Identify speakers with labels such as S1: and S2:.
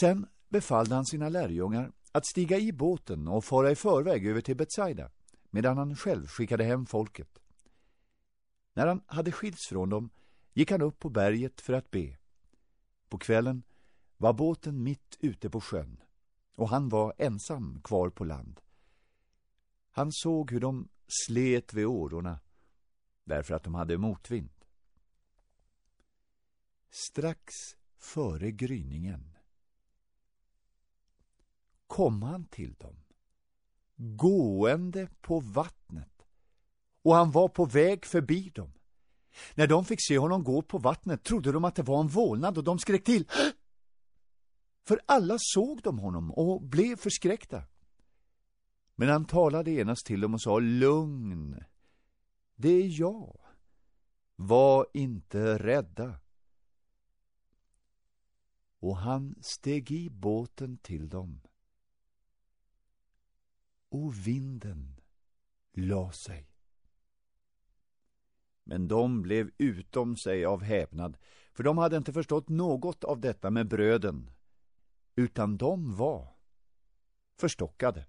S1: Sen befallde han sina lärjungar att stiga i båten och fara i förväg över till Betsaida, medan han själv skickade hem folket. När han hade skilts från dem gick han upp på berget för att be. På kvällen var båten mitt ute på sjön och han var ensam kvar på land. Han såg hur de slet vid årorna därför att de hade motvind. Strax före gryningen kom han till dem, gående på vattnet, och han var på väg förbi dem. När de fick se honom gå på vattnet trodde de att det var en vålnad och de skrek till. För alla såg de honom och blev förskräckta. Men han talade genast till dem och sa, lugn, det är jag. Var inte rädda. Och han steg i båten till dem. Och vinden la sig. Men de blev utom sig av häpnad, för de hade inte förstått något av detta med bröden, utan de var förstockade.